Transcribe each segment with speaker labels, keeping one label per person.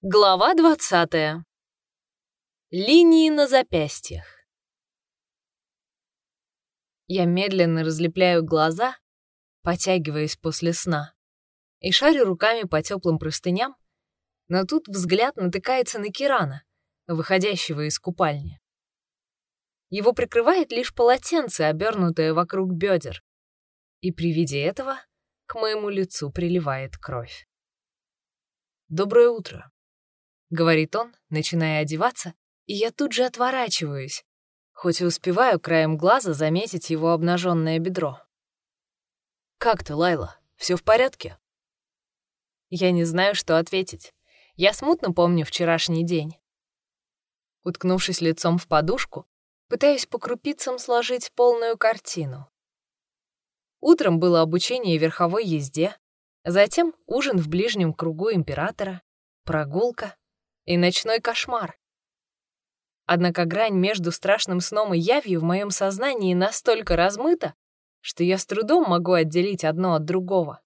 Speaker 1: Глава 20. Линии на запястьях. Я медленно разлепляю глаза, потягиваясь после сна, и шарю руками по теплым простыням, но тут взгляд натыкается на Кирана, выходящего из купальни. Его прикрывает лишь полотенце, обернутое вокруг бедер, и при виде этого к моему лицу приливает кровь. «Доброе утро», — говорит он, начиная одеваться, и я тут же отворачиваюсь, хоть и успеваю краем глаза заметить его обнаженное бедро. «Как ты, Лайла? Все в порядке?» Я не знаю, что ответить. Я смутно помню вчерашний день. Уткнувшись лицом в подушку, пытаюсь по крупицам сложить полную картину. Утром было обучение верховой езде, затем ужин в ближнем кругу императора, прогулка, и ночной кошмар. Однако грань между страшным сном и явью в моем сознании настолько размыта, что я с трудом могу отделить одно от другого.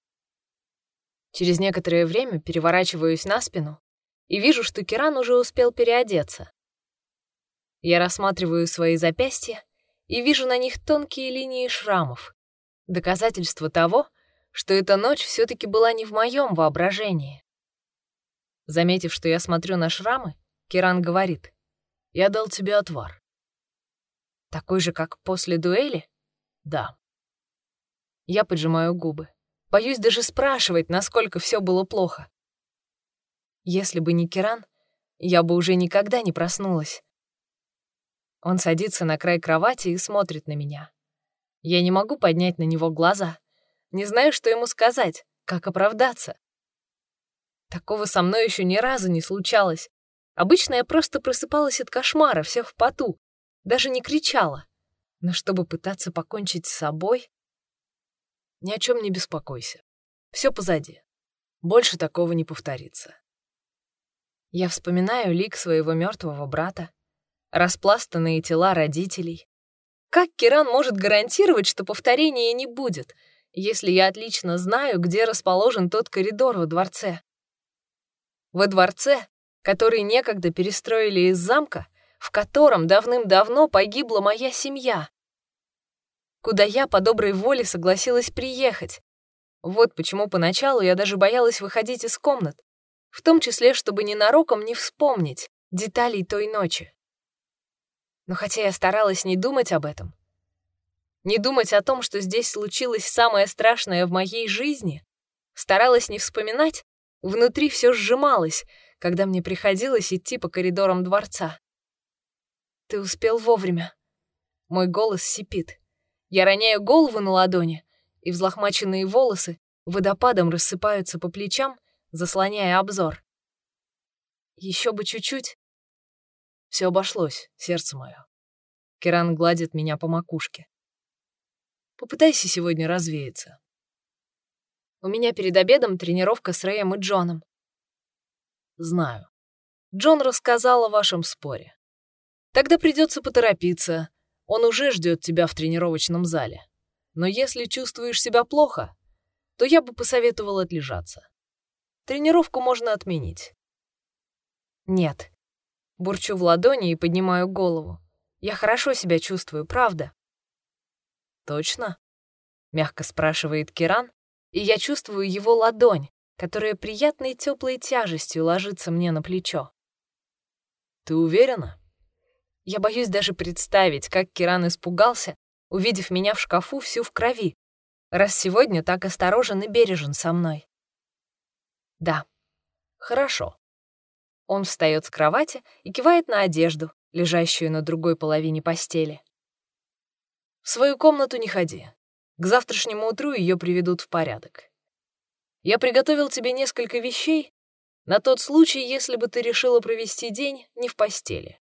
Speaker 1: Через некоторое время переворачиваюсь на спину и вижу, что Киран уже успел переодеться. Я рассматриваю свои запястья и вижу на них тонкие линии шрамов, доказательство того, что эта ночь все таки была не в моем воображении. Заметив, что я смотрю на шрамы, Киран говорит, «Я дал тебе отвар». «Такой же, как после дуэли?» «Да». Я поджимаю губы. Боюсь даже спрашивать, насколько все было плохо. Если бы не Киран, я бы уже никогда не проснулась. Он садится на край кровати и смотрит на меня. Я не могу поднять на него глаза. Не знаю, что ему сказать, как оправдаться. Такого со мной еще ни разу не случалось. Обычно я просто просыпалась от кошмара, вся в поту, даже не кричала. Но чтобы пытаться покончить с собой... Ни о чем не беспокойся. Все позади. Больше такого не повторится. Я вспоминаю лик своего мертвого брата, распластанные тела родителей. Как Киран может гарантировать, что повторения не будет, если я отлично знаю, где расположен тот коридор во дворце? Во дворце, который некогда перестроили из замка, в котором давным-давно погибла моя семья, куда я по доброй воле согласилась приехать. Вот почему поначалу я даже боялась выходить из комнат, в том числе, чтобы ненароком не вспомнить деталей той ночи. Но хотя я старалась не думать об этом, не думать о том, что здесь случилось самое страшное в моей жизни, старалась не вспоминать, Внутри все сжималось, когда мне приходилось идти по коридорам дворца. «Ты успел вовремя». Мой голос сипит. Я роняю голову на ладони, и взлохмаченные волосы водопадом рассыпаются по плечам, заслоняя обзор. Еще бы чуть-чуть. Все обошлось, сердце мое. Керан гладит меня по макушке. Попытайся сегодня развеяться. У меня перед обедом тренировка с Рэем и Джоном. Знаю. Джон рассказал о вашем споре. Тогда придется поторопиться. Он уже ждет тебя в тренировочном зале. Но если чувствуешь себя плохо, то я бы посоветовал отлежаться. Тренировку можно отменить. Нет. Бурчу в ладони и поднимаю голову. Я хорошо себя чувствую, правда? Точно? Мягко спрашивает Киран, и я чувствую его ладонь, которая приятной теплой тяжестью ложится мне на плечо. «Ты уверена?» Я боюсь даже представить, как Киран испугался, увидев меня в шкафу всю в крови, раз сегодня так осторожен и бережен со мной. «Да, хорошо». Он встает с кровати и кивает на одежду, лежащую на другой половине постели. «В свою комнату не ходи. К завтрашнему утру ее приведут в порядок. Я приготовил тебе несколько вещей на тот случай, если бы ты решила провести день не в постели.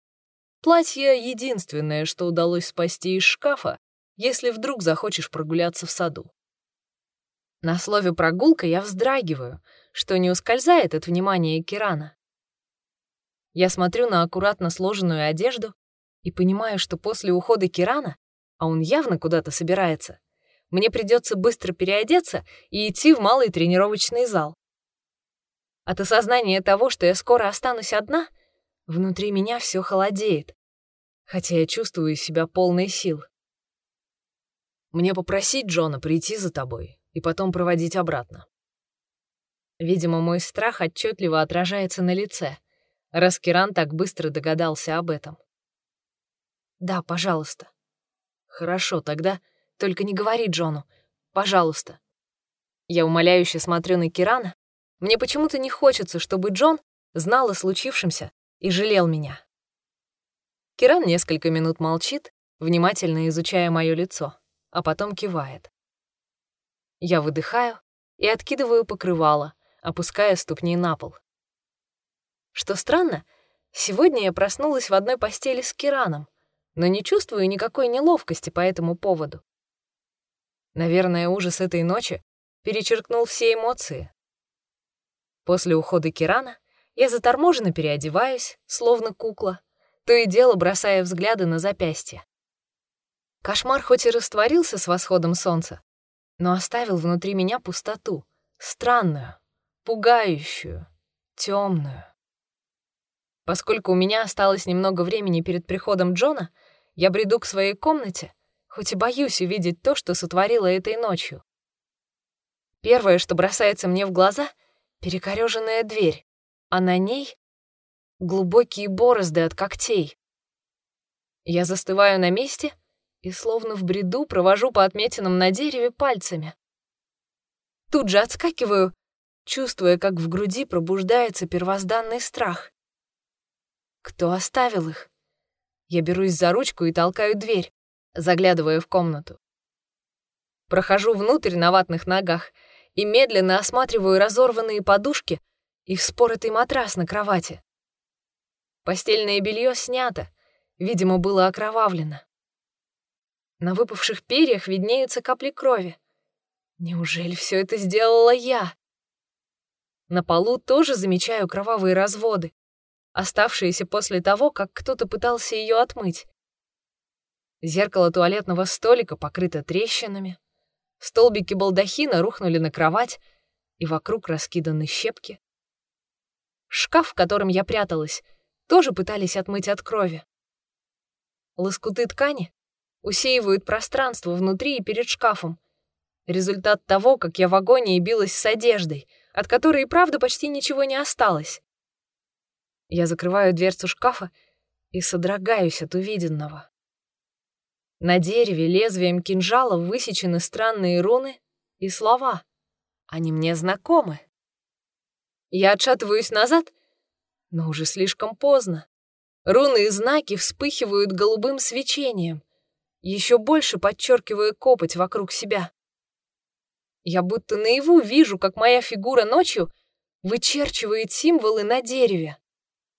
Speaker 1: Платье — единственное, что удалось спасти из шкафа, если вдруг захочешь прогуляться в саду. На слове «прогулка» я вздрагиваю, что не ускользает от внимания Кирана. Я смотрю на аккуратно сложенную одежду и понимаю, что после ухода Кирана, а он явно куда-то собирается, мне придется быстро переодеться и идти в малый тренировочный зал. От осознания того, что я скоро останусь одна, внутри меня все холодеет, хотя я чувствую себя полной сил.
Speaker 2: Мне попросить Джона прийти за тобой и потом проводить обратно.
Speaker 1: Видимо, мой страх отчетливо отражается на лице, раз Киран так быстро догадался об этом. «Да, пожалуйста». «Хорошо, тогда только не говори Джону. Пожалуйста». Я умоляюще смотрю на Кирана. Мне почему-то не хочется, чтобы Джон знал о случившемся и жалел меня. Киран несколько минут молчит, внимательно изучая мое лицо а потом кивает. Я выдыхаю и откидываю покрывало, опуская ступни на пол. Что странно, сегодня я проснулась в одной постели с Кираном, но не чувствую никакой неловкости по этому поводу. Наверное, ужас этой ночи перечеркнул все эмоции. После ухода Кирана я заторможенно переодеваюсь, словно кукла, то и дело бросая взгляды на запястье. Кошмар хоть и растворился с восходом солнца, но оставил внутри меня пустоту, странную, пугающую, темную. Поскольку у меня осталось немного времени перед приходом Джона, я бреду к своей комнате, хоть и боюсь увидеть то, что сотворила этой ночью. Первое, что бросается мне в глаза — перекорёженная дверь, а на ней — глубокие борозды от когтей. Я застываю на месте — и словно в бреду провожу по отметинам на дереве пальцами. Тут же отскакиваю, чувствуя, как в груди пробуждается первозданный страх. Кто оставил их? Я берусь за ручку и толкаю дверь, заглядывая в комнату. Прохожу внутрь на ватных ногах и медленно осматриваю разорванные подушки и вспоротый матрас на кровати. Постельное белье снято, видимо, было окровавлено. На выпавших перьях виднеются капли крови. Неужели все это сделала я? На полу тоже замечаю кровавые разводы, оставшиеся после того, как кто-то пытался ее отмыть. Зеркало туалетного столика покрыто трещинами, столбики балдахина рухнули на кровать, и вокруг раскиданы щепки. Шкаф, в котором я пряталась, тоже пытались отмыть от крови. Лоскуты ткани усеивают пространство внутри и перед шкафом. Результат того, как я в агонии билась с одеждой, от которой и правда почти ничего не осталось. Я закрываю дверцу шкафа и содрогаюсь от увиденного. На дереве лезвием кинжала высечены странные руны и слова. Они мне знакомы. Я отшатываюсь назад, но уже слишком поздно. Руны и знаки вспыхивают голубым свечением еще больше подчеркивая копоть вокруг себя. Я будто наяву вижу, как моя фигура ночью вычерчивает символы на дереве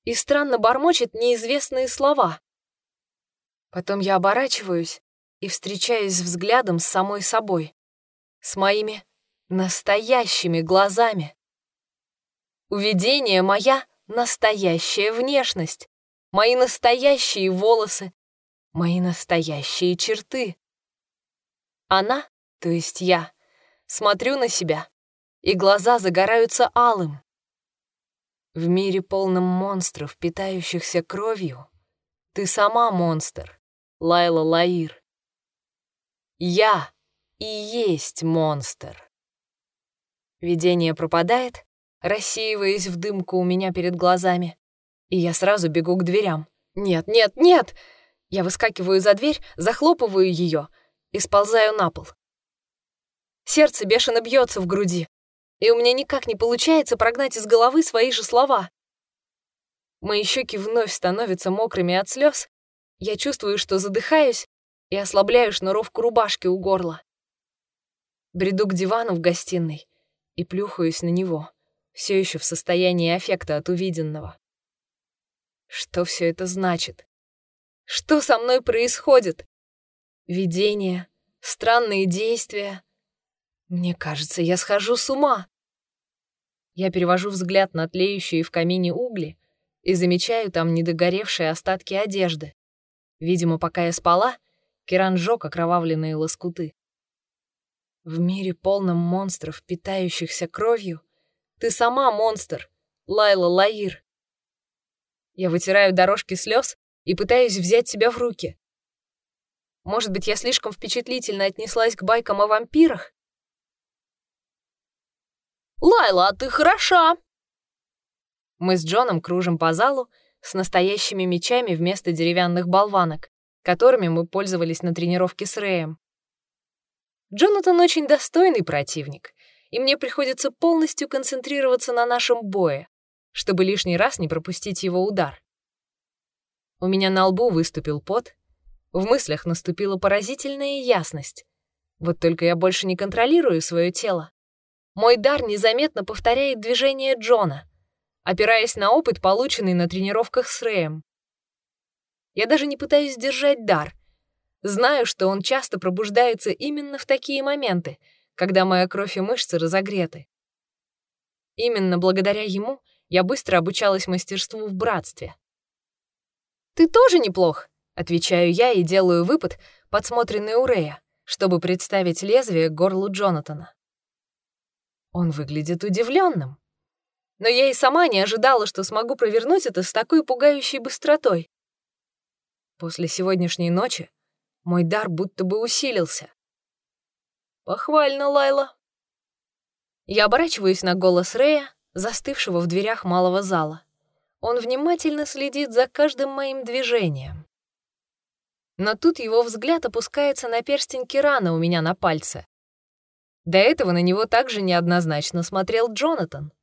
Speaker 1: и странно бормочет неизвестные слова. Потом я оборачиваюсь и встречаюсь взглядом с самой собой, с моими настоящими глазами. Увидение — моя настоящая внешность, мои настоящие волосы, мои настоящие черты. Она, то есть я, смотрю на себя, и глаза загораются алым. В мире полном монстров, питающихся кровью, ты сама монстр, Лайла Лаир. Я и есть монстр. Видение пропадает, рассеиваясь в дымку у меня перед глазами, и я сразу бегу к дверям. «Нет, нет, нет!» Я выскакиваю за дверь, захлопываю ее и сползаю на пол. Сердце бешено бьется в груди, и у меня никак не получается прогнать из головы свои же слова. Мои щеки вновь становятся мокрыми от слез. Я чувствую, что задыхаюсь и ослабляю шнуровку рубашки у горла. Бреду к дивану в гостиной и плюхаюсь на него, все еще в состоянии аффекта от увиденного. Что все это значит? Что со мной происходит? Видения, странные действия. Мне кажется, я схожу с ума. Я перевожу взгляд на тлеющие в камине угли и замечаю там недогоревшие остатки одежды. Видимо, пока я спала, Киран жёг окровавленные лоскуты. В мире полном монстров, питающихся кровью, ты сама монстр, Лайла Лаир. Я вытираю дорожки слез и пытаюсь взять себя в руки. Может быть, я слишком впечатлительно отнеслась к байкам о вампирах? «Лайла, а ты хороша!» Мы с Джоном кружим по залу с настоящими мечами вместо деревянных болванок, которыми мы пользовались на тренировке с Рэем. Джонатан очень достойный противник, и мне приходится полностью концентрироваться на нашем бое, чтобы лишний раз не пропустить его удар. У меня на лбу выступил пот, в мыслях наступила поразительная ясность. Вот только я больше не контролирую свое тело. Мой дар незаметно повторяет движение Джона, опираясь на опыт, полученный на тренировках с Рэем. Я даже не пытаюсь держать дар. Знаю, что он часто пробуждается именно в такие моменты, когда моя кровь и мышцы разогреты. Именно благодаря ему я быстро обучалась мастерству в братстве. «Ты тоже неплох», — отвечаю я и делаю выпад, подсмотренный у Рэя, чтобы представить лезвие горлу Джонатана. Он выглядит удивленным. Но я и сама не ожидала, что смогу провернуть это с такой пугающей быстротой. После сегодняшней ночи мой дар будто бы усилился. Похвально, Лайла. Я оборачиваюсь на голос Рэя, застывшего в дверях малого зала. Он внимательно следит за каждым моим движением. Но тут его взгляд опускается на перстень Кирана у меня на пальце. До этого на него также неоднозначно смотрел Джонатан.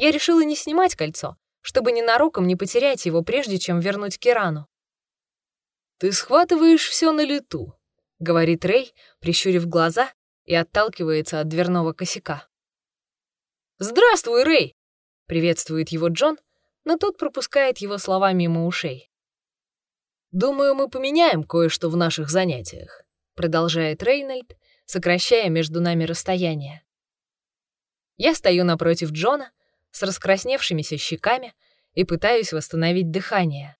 Speaker 1: Я решила не снимать кольцо, чтобы ненароком не потерять его, прежде чем вернуть Кирану.
Speaker 2: «Ты схватываешь все на лету», — говорит Рэй, прищурив глаза и отталкивается от дверного косяка.
Speaker 1: «Здравствуй, Рэй!» — приветствует его Джон, но тот пропускает его слова мимо ушей.
Speaker 2: «Думаю, мы поменяем кое-что в наших занятиях», — продолжает Рейнольд, сокращая между нами расстояние.
Speaker 1: Я стою напротив Джона с раскрасневшимися щеками и пытаюсь восстановить дыхание.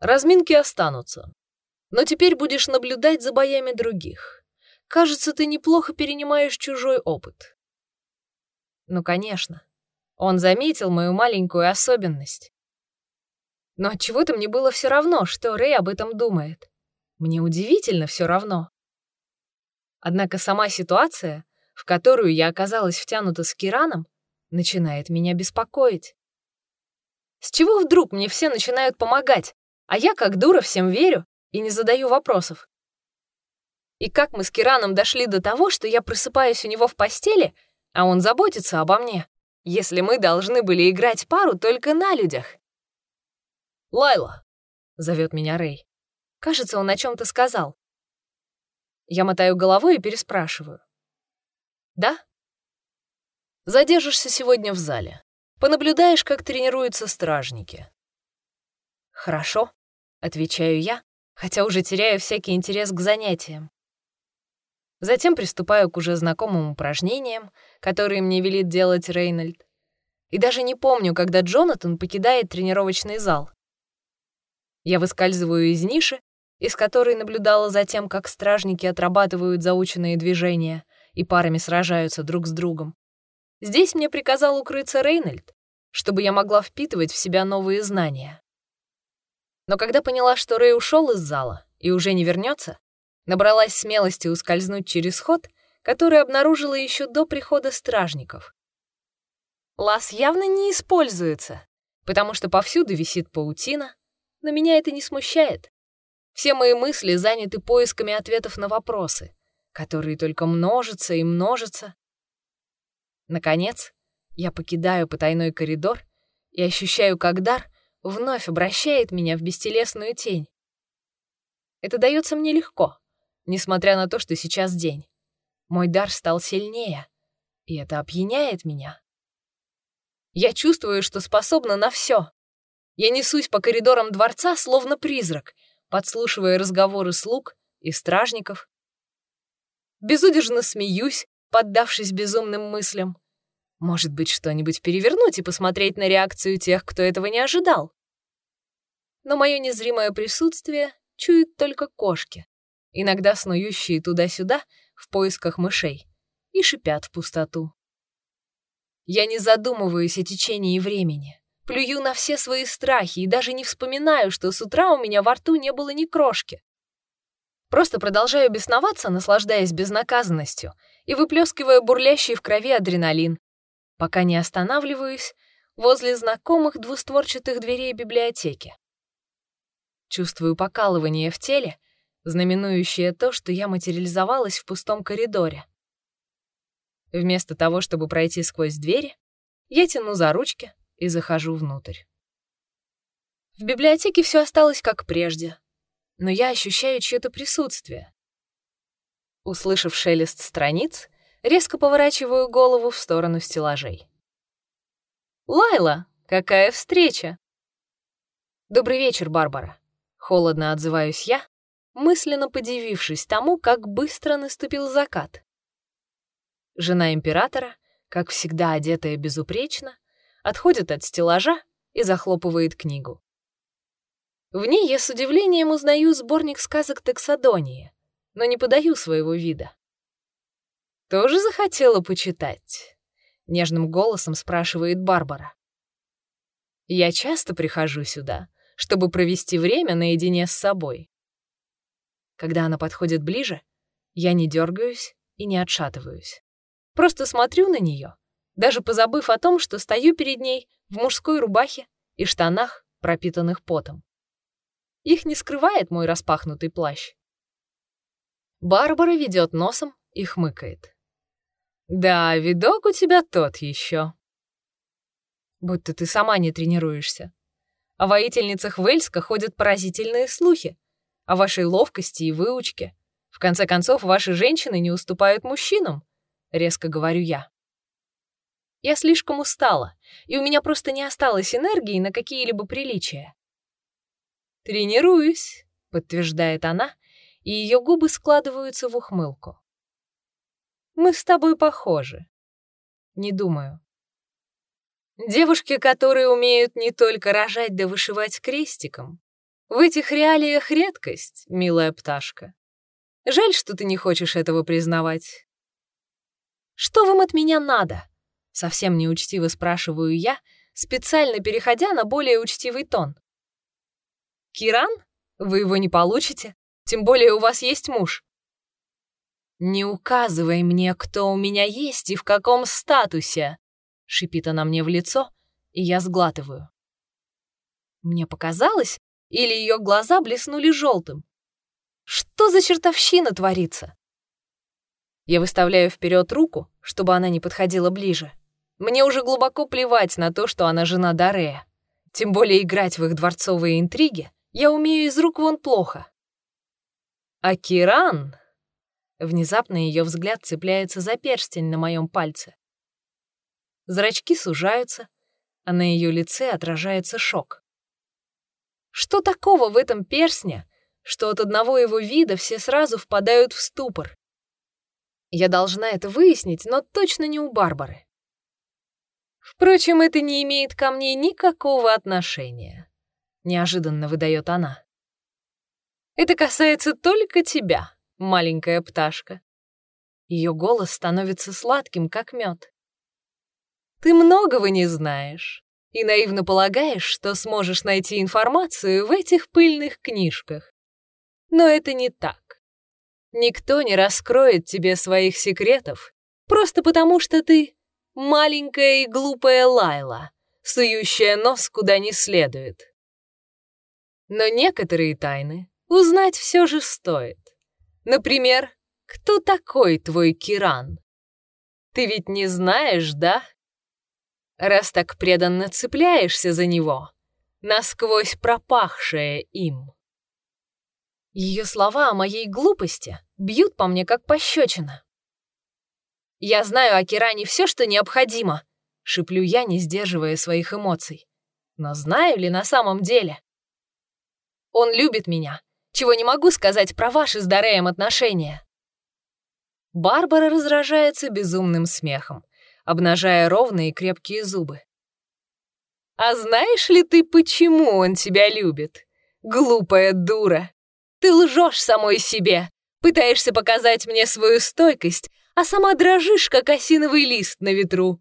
Speaker 2: Разминки останутся. Но теперь будешь наблюдать за боями других. Кажется, ты неплохо перенимаешь чужой опыт.
Speaker 1: Ну, конечно. Он заметил мою маленькую особенность. Но чего-то мне было все равно, что Рэй об этом думает. Мне удивительно все равно. Однако сама ситуация, в которую я оказалась втянута с Кираном, начинает меня беспокоить. С чего вдруг мне все начинают помогать, а я, как дура, всем верю и не задаю вопросов. И как мы с Кираном дошли до того, что я просыпаюсь у него в постели, а он заботится обо мне, если мы должны были играть пару только на людях?
Speaker 2: «Лайла!»
Speaker 1: — зовет меня Рэй. Кажется, он о чем то сказал. Я мотаю головой и переспрашиваю. «Да?»
Speaker 2: «Задержишься сегодня в зале. Понаблюдаешь, как тренируются стражники».
Speaker 1: «Хорошо», Отвечаю я, хотя уже теряю всякий интерес к занятиям. Затем приступаю к уже знакомым упражнениям, которые мне велит делать Рейнольд. И даже не помню, когда Джонатан покидает тренировочный зал. Я выскальзываю из ниши, из которой наблюдала за тем, как стражники отрабатывают заученные движения и парами сражаются друг с другом. Здесь мне приказал укрыться Рейнольд, чтобы я могла впитывать в себя новые знания. Но когда поняла, что Рэй ушел из зала и уже не вернется, набралась смелости ускользнуть через ход, который обнаружила еще до прихода стражников. Лаз явно не используется, потому что повсюду висит паутина, но меня это не смущает. Все мои мысли заняты поисками ответов на вопросы, которые только множатся и множатся. Наконец, я покидаю потайной коридор и ощущаю, как дар вновь обращает меня в бестелесную тень. Это дается мне легко, несмотря на то, что сейчас день. Мой дар стал сильнее, и это опьяняет меня. Я чувствую, что способна на все. Я несусь по коридорам дворца, словно призрак, подслушивая разговоры слуг и стражников. Безудержно смеюсь, поддавшись безумным мыслям. Может быть, что-нибудь перевернуть и посмотреть на реакцию тех, кто этого не ожидал. Но мое незримое присутствие чуют только кошки, иногда снующие туда-сюда в поисках мышей, и шипят в пустоту. Я не задумываюсь о течении времени, плюю на все свои страхи и даже не вспоминаю, что с утра у меня во рту не было ни крошки. Просто продолжаю бесноваться, наслаждаясь безнаказанностью и выплескивая бурлящий в крови адреналин, пока не останавливаюсь возле знакомых двустворчатых дверей библиотеки. Чувствую покалывание в теле, знаменующее то, что я материализовалась в пустом коридоре. Вместо того, чтобы пройти сквозь двери, я тяну за ручки и захожу внутрь. В библиотеке все осталось как прежде, но я ощущаю чье-то присутствие. Услышав шелест страниц, резко поворачиваю голову в сторону стеллажей. «Лайла, какая встреча!» «Добрый вечер, Барбара!» Холодно отзываюсь я, мысленно подивившись тому, как быстро наступил закат. Жена императора, как всегда одетая безупречно, отходит от стеллажа и захлопывает книгу. В ней я с удивлением узнаю сборник сказок Тексадонии, но не подаю своего вида. «Тоже захотела почитать?» — нежным голосом спрашивает Барбара. «Я часто прихожу сюда, чтобы провести время наедине с собой. Когда она подходит ближе, я не дергаюсь и не отшатываюсь. Просто смотрю на нее, даже позабыв о том, что стою перед ней в мужской рубахе и штанах, пропитанных потом. Их не скрывает мой распахнутый плащ. Барбара ведет носом и хмыкает. «Да, видок у тебя тот еще. Будто ты сама не тренируешься. О воительницах Вельска ходят поразительные слухи. О вашей ловкости и выучке. В конце концов, ваши женщины не уступают мужчинам, резко говорю я. Я слишком устала, и у меня просто не осталось энергии на какие-либо приличия. «Тренируюсь», — подтверждает она, и ее губы складываются в ухмылку. «Мы с тобой похожи». «Не думаю. Девушки, которые умеют не только рожать да вышивать крестиком. В этих реалиях редкость, милая пташка. Жаль, что ты не хочешь этого признавать. Что вам от меня надо? Совсем неучтиво спрашиваю я, специально переходя на более учтивый тон. Киран? Вы его не получите, тем более у вас есть муж. Не указывай мне, кто у меня есть и в каком статусе, Шипит она мне в лицо, и я сглатываю. Мне показалось, или ее глаза блеснули желтым. Что за чертовщина творится? Я выставляю вперед руку, чтобы она не подходила ближе. Мне уже глубоко плевать на то, что она жена Дарея. Тем более играть в их дворцовые интриги я умею из рук вон плохо. А Киран... Внезапно ее взгляд цепляется за перстень на моем пальце. Зрачки сужаются, а на ее лице отражается шок. Что такого в этом персне, что от одного его вида все сразу впадают в ступор? Я должна это выяснить, но точно не у Барбары. Впрочем, это не имеет ко мне никакого отношения, неожиданно выдает она. Это касается только тебя, маленькая пташка. Ее голос становится сладким, как мед. Ты многого не знаешь и наивно полагаешь, что сможешь найти информацию в этих пыльных книжках. Но это не так. Никто не раскроет тебе своих секретов просто потому, что ты маленькая и глупая Лайла, сующая нос куда не следует. Но некоторые тайны узнать все же стоит. Например, кто такой твой Киран? Ты ведь не знаешь, да? раз так преданно цепляешься за него, насквозь пропахшее им. Ее слова о моей глупости бьют по мне, как пощечина. «Я знаю о Киране все, что необходимо», — шиплю я, не сдерживая своих эмоций. «Но знаю ли на самом деле?» «Он любит меня, чего не могу сказать про ваши с Дареем отношения». Барбара раздражается безумным смехом обнажая ровные крепкие зубы. «А знаешь ли ты, почему он тебя любит? Глупая дура! Ты лжешь самой себе, пытаешься показать мне свою стойкость, а сама дрожишь, как осиновый лист на ветру.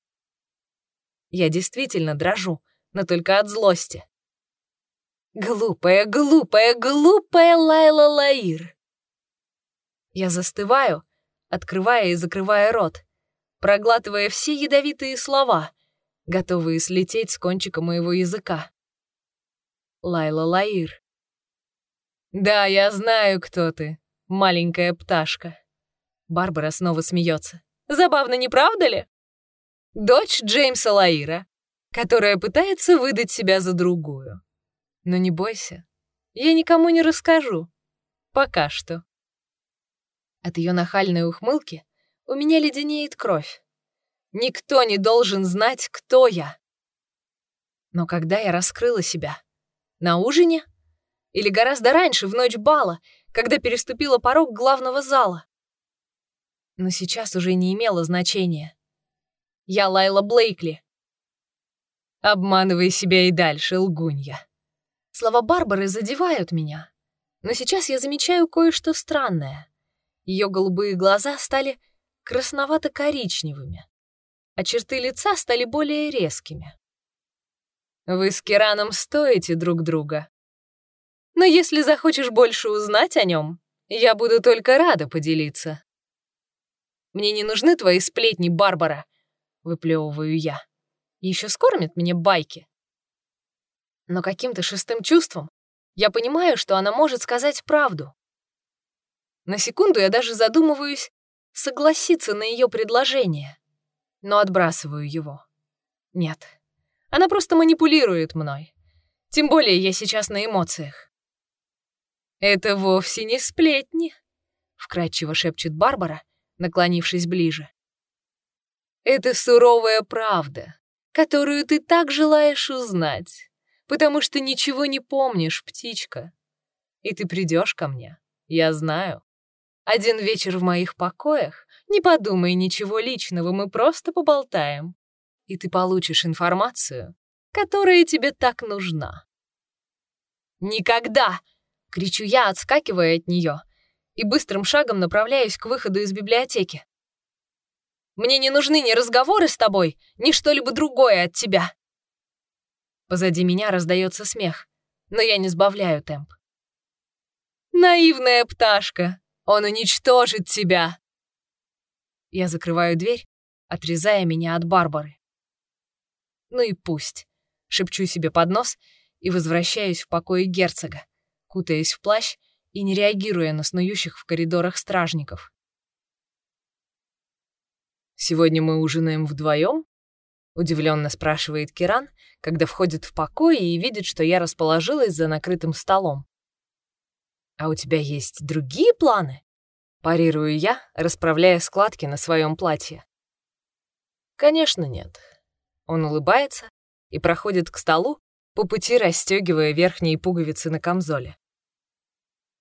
Speaker 1: Я действительно дрожу, но только от злости. Глупая, глупая, глупая Лайла Лаир. Я застываю, открывая и закрывая рот, проглатывая все ядовитые слова, готовые слететь с кончика моего языка. Лайла Лаир. «Да, я знаю, кто ты, маленькая пташка». Барбара снова смеется. «Забавно, не правда ли?» Дочь Джеймса Лаира, которая пытается выдать себя за другую. Но не бойся, я никому не расскажу. Пока что. От ее нахальной ухмылки у меня леденеет кровь. Никто не должен знать, кто я. Но когда я раскрыла себя? На ужине? Или гораздо раньше, в ночь бала, когда переступила порог главного зала? Но сейчас уже не имело значения. Я Лайла Блейкли. Обманывай себя и дальше, лгунья. Слова Барбары задевают меня. Но сейчас я замечаю кое-что странное. Ее голубые глаза стали красновато-коричневыми, а черты лица стали более резкими. Вы с Кираном стоите друг друга. Но если захочешь больше узнать о нем, я буду только рада поделиться. Мне не нужны твои сплетни, Барбара, выплевываю я. Еще скормит мне байки. Но каким-то шестым чувством я понимаю, что она может сказать правду. На секунду я даже задумываюсь согласиться на ее предложение, но отбрасываю его. Нет, она просто манипулирует мной. Тем более я сейчас на эмоциях. «Это вовсе не сплетни», — вкрадчиво шепчет Барбара, наклонившись ближе. «Это суровая правда, которую ты так желаешь узнать, потому что ничего не помнишь, птичка. И ты придешь ко мне, я знаю. Один вечер в моих покоях, не подумай ничего личного, мы просто поболтаем. И ты получишь информацию, которая тебе так нужна. «Никогда!» — кричу я, отскакивая от нее, и быстрым шагом направляюсь к выходу из библиотеки. «Мне не нужны ни разговоры с тобой, ни что-либо другое от тебя!» Позади меня раздается смех, но я не сбавляю темп. «Наивная пташка!» Он уничтожит тебя!» Я закрываю дверь, отрезая меня от Барбары. «Ну и пусть», — шепчу себе под нос и возвращаюсь в покое герцога, кутаясь в плащ и не реагируя на снующих в коридорах стражников. «Сегодня мы ужинаем вдвоем? Удивленно спрашивает Киран, когда входит в покой и видит, что я расположилась за накрытым столом. «А у тебя есть другие планы?» Парирую я, расправляя складки на своем платье. «Конечно нет». Он улыбается и проходит к столу, по пути расстегивая верхние пуговицы на камзоле.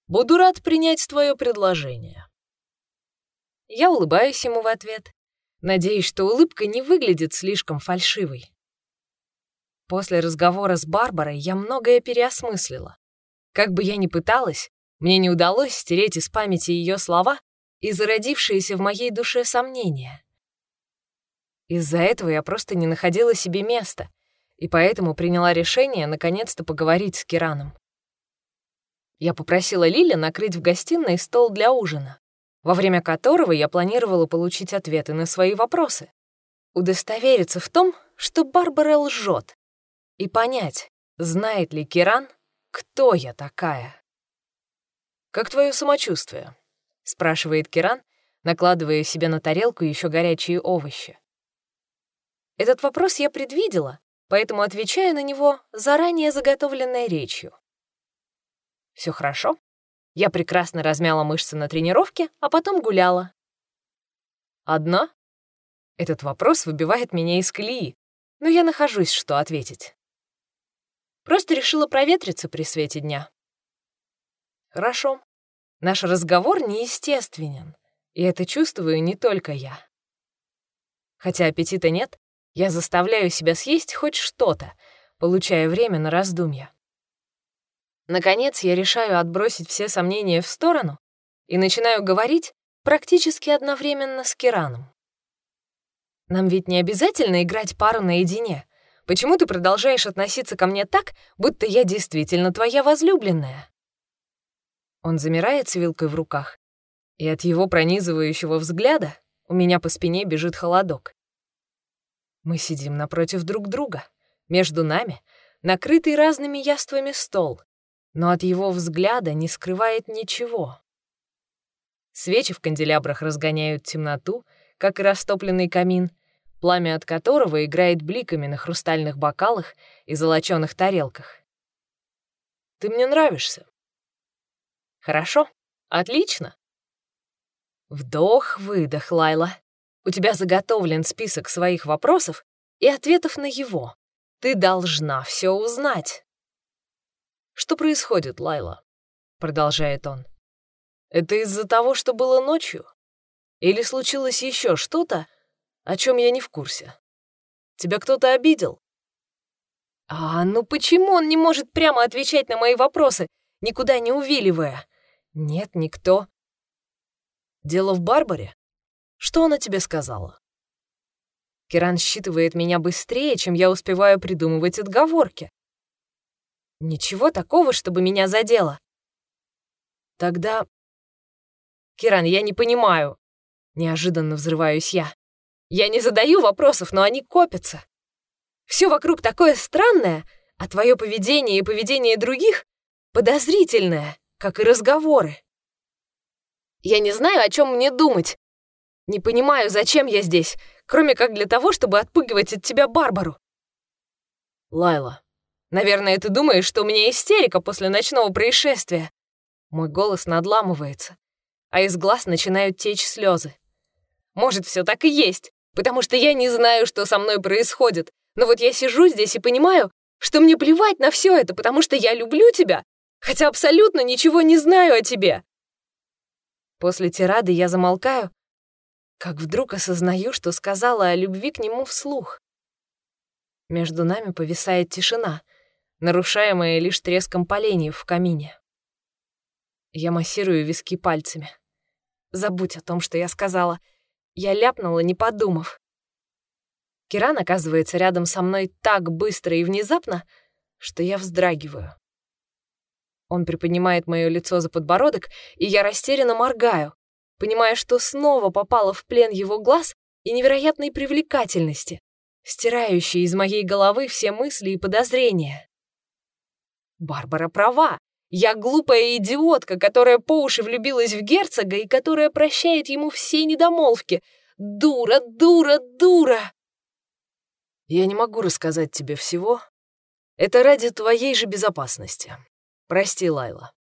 Speaker 1: «Буду рад принять твое предложение». Я улыбаюсь ему в ответ, надеясь, что улыбка не выглядит слишком фальшивой. После разговора с Барбарой я многое переосмыслила. Как бы я ни пыталась, мне не удалось стереть из памяти ее слова и зародившиеся в моей душе сомнения. Из-за этого я просто не находила себе места, и поэтому приняла решение наконец-то поговорить с Кираном. Я попросила Лили накрыть в гостиной стол для ужина, во время которого я планировала получить ответы на свои вопросы, удостовериться в том, что Барбара лжет, и понять, знает ли Киран, кто я такая. «Как твое самочувствие?» — спрашивает Киран, накладывая себе на тарелку еще горячие овощи. Этот вопрос я предвидела, поэтому отвечаю на него заранее заготовленной речью. Все хорошо. Я прекрасно размяла мышцы на тренировке, а потом гуляла. Одна? Этот вопрос выбивает меня из колеи, но я нахожусь, что ответить. Просто решила проветриться при свете дня. Хорошо. Наш разговор неестественен, и это чувствую не только я. Хотя аппетита нет, я заставляю себя съесть хоть что-то, получая время на раздумья. Наконец, я решаю отбросить все сомнения в сторону и начинаю говорить практически одновременно с Кираном. Нам ведь не обязательно играть пару наедине. Почему ты продолжаешь относиться ко мне так, будто я действительно твоя возлюбленная?» Он замирает с вилкой в руках, и от его пронизывающего взгляда у меня по спине бежит холодок. Мы сидим напротив друг друга. Между нами накрытый разными яствами стол, но от его взгляда не скрывает ничего. Свечи в канделябрах разгоняют темноту, как и растопленный камин, пламя от которого играет бликами на хрустальных бокалах и золочёных тарелках. «Ты мне нравишься». «Хорошо, отлично». Вдох-выдох, Лайла. У тебя заготовлен список своих вопросов и ответов на его. Ты должна все узнать. «Что происходит, Лайла?» — продолжает он. «Это из-за того, что было ночью? Или случилось еще что-то, о чем я не в курсе. Тебя кто-то обидел? А, ну почему он не может прямо отвечать на мои вопросы, никуда не увиливая? Нет, никто. Дело в Барбаре? Что она тебе сказала? Киран считывает меня быстрее, чем я успеваю придумывать отговорки. Ничего такого, чтобы меня задело. Тогда... Киран, я не понимаю. Неожиданно взрываюсь я. Я не задаю вопросов, но они копятся. Все вокруг такое странное, а твое поведение и поведение других подозрительное, как и разговоры. Я не знаю, о чем мне думать. Не понимаю, зачем я здесь, кроме как для того, чтобы отпугивать от тебя Барбару. Лайла, наверное, ты думаешь, что у меня истерика после ночного происшествия. Мой голос надламывается, а из глаз начинают течь слезы. Может, все так и есть потому что я не знаю, что со мной происходит. Но вот я сижу здесь и понимаю, что мне плевать на все это, потому что я люблю тебя, хотя абсолютно ничего не знаю о тебе. После тирады я замолкаю, как вдруг осознаю, что сказала о любви к нему вслух. Между нами повисает тишина, нарушаемая лишь треском поленьев в камине. Я массирую виски пальцами. Забудь о том, что я сказала — я ляпнула, не подумав. Киран оказывается рядом со мной так быстро и внезапно, что я вздрагиваю. Он приподнимает мое лицо за подбородок, и я растерянно моргаю, понимая, что снова попала в плен его глаз и невероятной привлекательности, стирающей из моей головы все мысли и подозрения. Барбара права. Я глупая идиотка, которая по уши влюбилась в герцога и которая прощает ему все недомолвки. Дура, дура, дура! Я не могу рассказать тебе всего. Это ради твоей же безопасности. Прости, Лайла.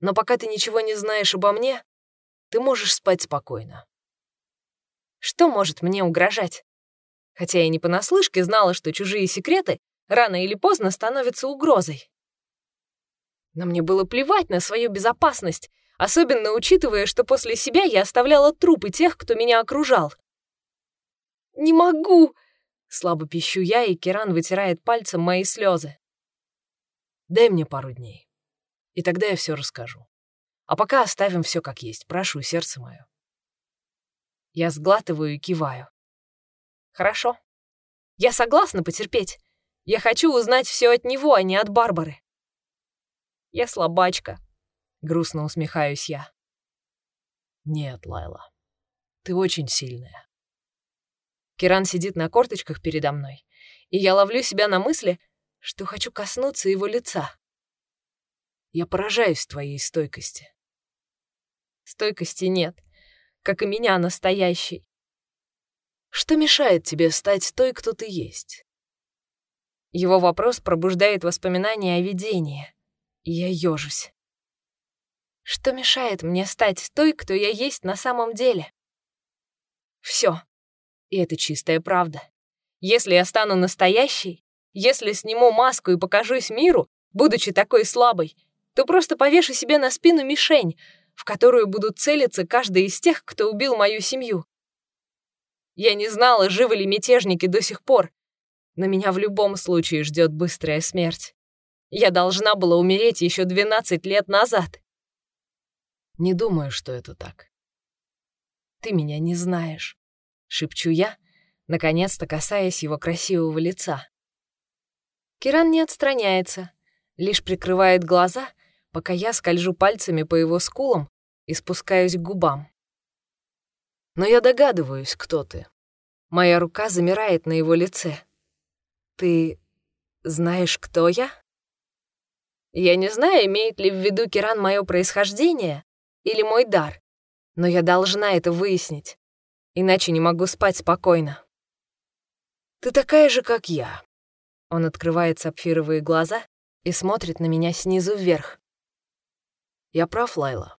Speaker 1: Но пока ты ничего не знаешь обо мне, ты можешь спать спокойно. Что может мне угрожать? Хотя я не понаслышке знала, что чужие секреты рано или поздно становятся угрозой. Но мне было плевать на свою безопасность, особенно учитывая, что после себя я оставляла трупы тех, кто меня окружал. «Не могу!» — слабо пищу я, и Керан вытирает пальцем мои слезы. «Дай мне пару дней, и тогда я все расскажу. А пока оставим все как есть, прошу, сердце мое». Я сглатываю и киваю. «Хорошо. Я согласна потерпеть. Я хочу узнать все от него, а не от Барбары. Я слабачка. Грустно усмехаюсь я. Нет, Лайла, ты очень сильная. Киран сидит на корточках передо мной, и я ловлю себя на мысли, что хочу коснуться его лица. Я поражаюсь твоей стойкости. Стойкости нет, как и меня настоящей. Что мешает тебе стать той, кто ты есть? Его вопрос пробуждает воспоминания о видении, я ёжусь. Что мешает мне стать той, кто я есть на самом деле? Все. И это чистая правда. Если я стану настоящей, если сниму маску и покажусь миру, будучи такой слабой, то просто повешу себе на спину мишень, в которую будут целиться каждый из тех, кто убил мою семью. Я не знала, живы ли мятежники до сих пор, но меня в любом случае ждет быстрая смерть. Я должна была умереть еще 12 лет назад. Не думаю, что это так. Ты меня не знаешь, шепчу я, наконец-то касаясь его красивого лица. Киран не отстраняется, лишь прикрывает глаза, пока я скольжу пальцами по его скулам и спускаюсь к губам. Но я догадываюсь, кто ты. Моя рука замирает на его лице. Ты знаешь, кто я? Я не знаю, имеет ли в виду Киран мое происхождение или мой дар, но я должна это выяснить, иначе не могу спать спокойно. Ты такая же, как я. Он открывает сапфировые глаза и смотрит на меня снизу вверх. Я прав, Лайла.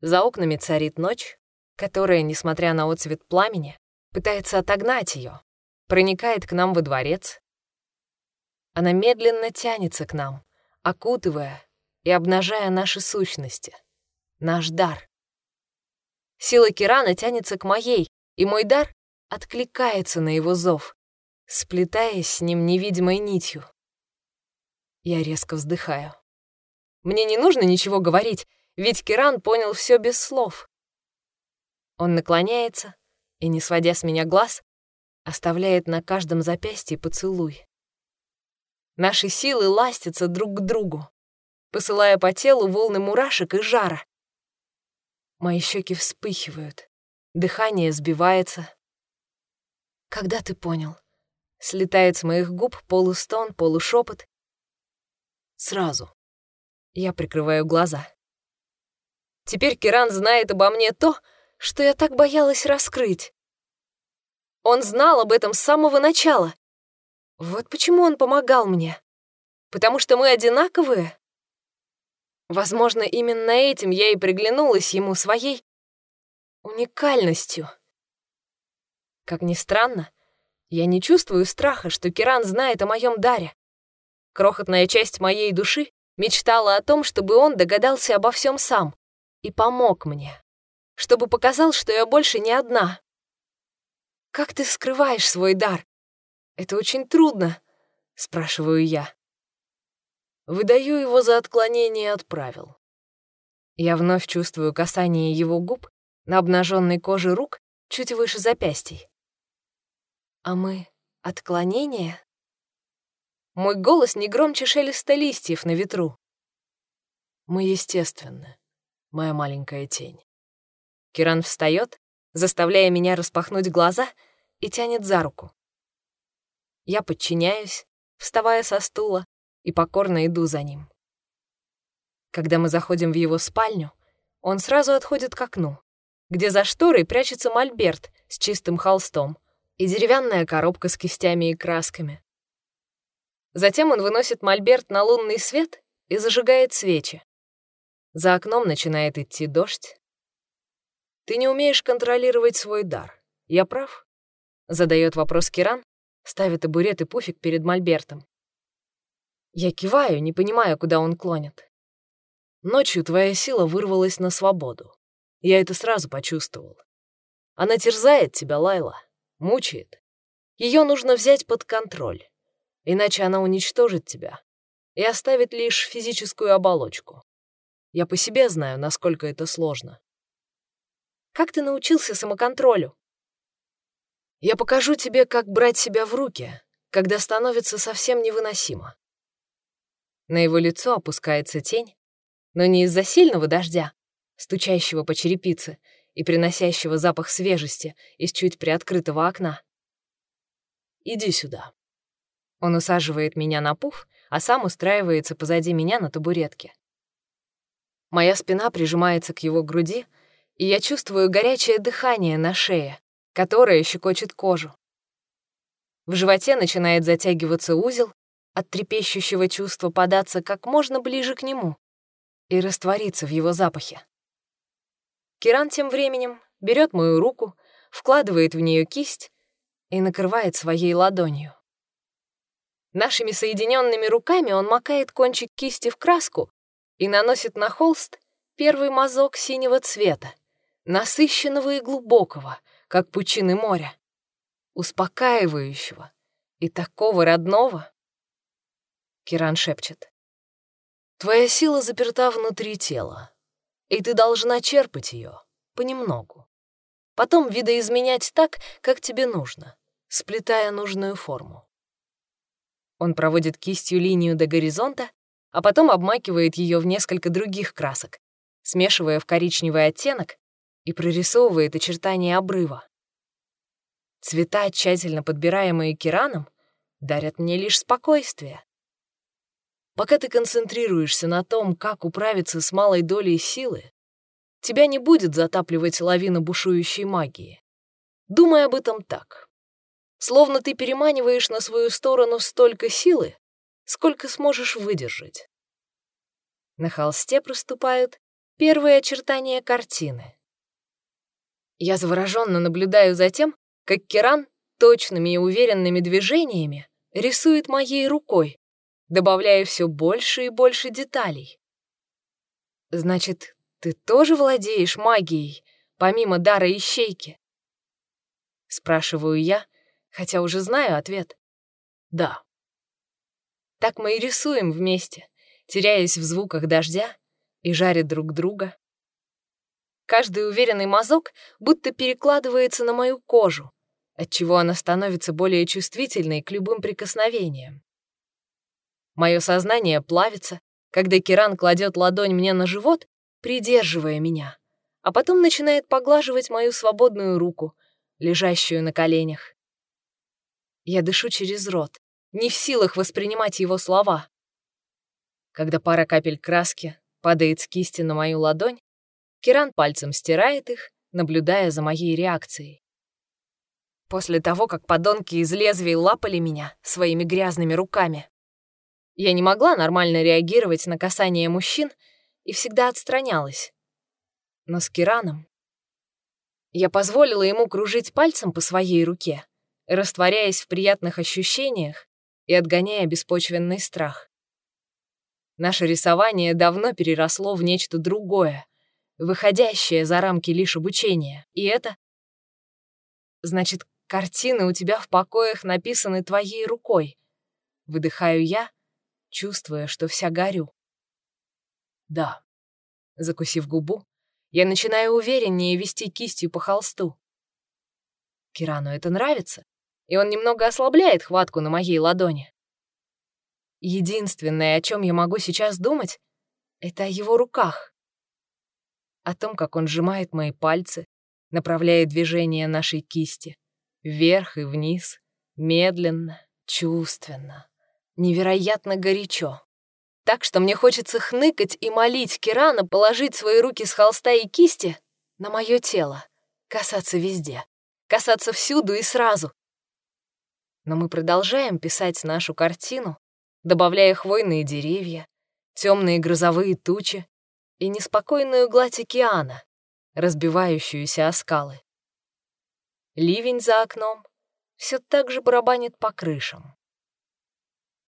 Speaker 1: За окнами царит ночь, которая, несмотря на отцвет пламени, пытается отогнать ее, проникает к нам во дворец. Она медленно тянется к нам, окутывая и обнажая наши сущности, наш дар. Сила Кирана тянется к моей, и мой дар откликается на его зов, сплетаясь с ним невидимой нитью. Я резко вздыхаю. Мне не нужно ничего говорить, ведь Киран понял все без слов. Он наклоняется и, не сводя с меня глаз, оставляет на каждом запястье поцелуй. Наши силы ластятся друг к другу, посылая по телу волны мурашек и жара. Мои щеки вспыхивают, дыхание сбивается. «Когда ты понял?» Слетает с моих губ полустон, полушепот. Сразу. Я прикрываю глаза. Теперь Киран знает обо мне то, что я так боялась раскрыть. Он знал об этом с самого начала. Вот почему он помогал мне. Потому что мы одинаковые? Возможно, именно этим я и приглянулась ему своей уникальностью. Как ни странно, я не чувствую страха, что Киран знает о моем даре. Крохотная часть моей души мечтала о том, чтобы он догадался обо всем сам и помог мне, чтобы показал, что я больше не одна. Как ты скрываешь свой дар? Это очень трудно, спрашиваю я. Выдаю его за отклонение от правил. Я вновь чувствую касание его губ на обнаженной коже рук чуть выше запястий. А мы — отклонение? Мой голос не громче шелеста листьев на ветру. Мы естественны, моя маленькая тень. Киран встает, заставляя меня распахнуть глаза и тянет за руку. Я подчиняюсь, вставая со стула, и покорно иду за ним. Когда мы заходим в его спальню, он сразу отходит к окну, где за шторой прячется мольберт с чистым холстом и деревянная коробка с кистями и красками. Затем он выносит мольберт на лунный свет и зажигает свечи. За окном начинает идти дождь. «Ты не умеешь контролировать свой дар. Я прав?» — задает вопрос Киран, ставит табурет и пуфик перед мольбертом. Я киваю, не понимая, куда он клонит. Ночью твоя сила вырвалась на свободу. Я это сразу почувствовал. Она терзает тебя, Лайла, мучает. Ее нужно взять под контроль, иначе она уничтожит тебя и оставит лишь физическую оболочку. Я по себе знаю, насколько это сложно. Как ты научился самоконтролю? Я покажу тебе, как брать себя в руки, когда становится совсем невыносимо. На его лицо опускается тень, но не из-за сильного дождя, стучащего по черепице и приносящего запах свежести из чуть приоткрытого окна. «Иди сюда». Он усаживает меня на пуф, а сам устраивается позади меня на табуретке. Моя спина прижимается к его груди, и я чувствую горячее дыхание на шее, которое щекочет кожу. В животе начинает затягиваться узел, от трепещущего чувства податься как можно ближе к нему и раствориться в его запахе. Киран тем временем берет мою руку, вкладывает в нее кисть и накрывает своей ладонью. Нашими соединенными руками он макает кончик кисти в краску и наносит на холст первый мазок синего цвета, насыщенного и глубокого, как пучины моря, успокаивающего и такого родного. Киран шепчет. «Твоя сила заперта внутри тела, и ты должна черпать ее понемногу. Потом видоизменять так, как тебе нужно. сплетая нужную форму. Он проводит кистью линию до горизонта, а потом обмакивает ее в несколько других красок, смешивая в коричневый оттенок и прорисовывает очертания обрыва. Цвета, тщательно подбираемые Кираном, дарят мне лишь спокойствие. Пока ты концентрируешься на том, как управиться с малой долей силы, тебя не будет затапливать лавина бушующей магии. Думай об этом так. Словно ты переманиваешь на свою сторону столько силы, сколько сможешь выдержать. На холсте проступают первые очертания картины. Я завороженно наблюдаю за тем, как Керан точными и уверенными движениями рисует моей рукой, добавляя все больше и больше деталей. Значит, ты тоже владеешь магией, помимо дара ищейки? Спрашиваю я, хотя уже знаю ответ. Да. Так мы и рисуем вместе, теряясь в звуках дождя и жаря друг друга. Каждый уверенный мазок будто перекладывается на мою кожу, отчего она становится более чувствительной к любым прикосновениям. Мое сознание плавится, когда Киран кладет ладонь мне на живот, придерживая меня, а потом начинает поглаживать мою свободную руку, лежащую на коленях. Я дышу через рот, не в силах воспринимать его слова. Когда пара капель краски падает с кисти на мою ладонь, Киран пальцем стирает их, наблюдая за моей реакцией. После того, как подонки из лезвий лапали меня своими грязными руками. Я не могла нормально реагировать на касание мужчин и всегда отстранялась. Но с Кираном я позволила ему кружить пальцем по своей руке, растворяясь в приятных ощущениях и отгоняя беспочвенный страх. Наше рисование давно переросло в нечто другое, выходящее за рамки лишь обучения, и это... Значит, Картины у тебя в покоях написаны твоей рукой. Выдыхаю я, чувствуя, что вся горю. Да. Закусив губу, я начинаю увереннее вести кистью по холсту. Кирану это нравится, и он немного ослабляет хватку на моей ладони. Единственное, о чем я могу сейчас думать, это о его руках. О том, как он сжимает мои пальцы, направляя движение нашей кисти. Вверх и вниз, медленно, чувственно, невероятно горячо. Так что мне хочется хныкать и молить Кирана положить свои руки с холста и кисти на мое тело, касаться везде, касаться всюду и сразу. Но мы продолжаем писать нашу картину, добавляя хвойные деревья, темные грозовые тучи и неспокойную гладь океана, разбивающуюся о скалы. Ливень за окном все так же барабанит по крышам.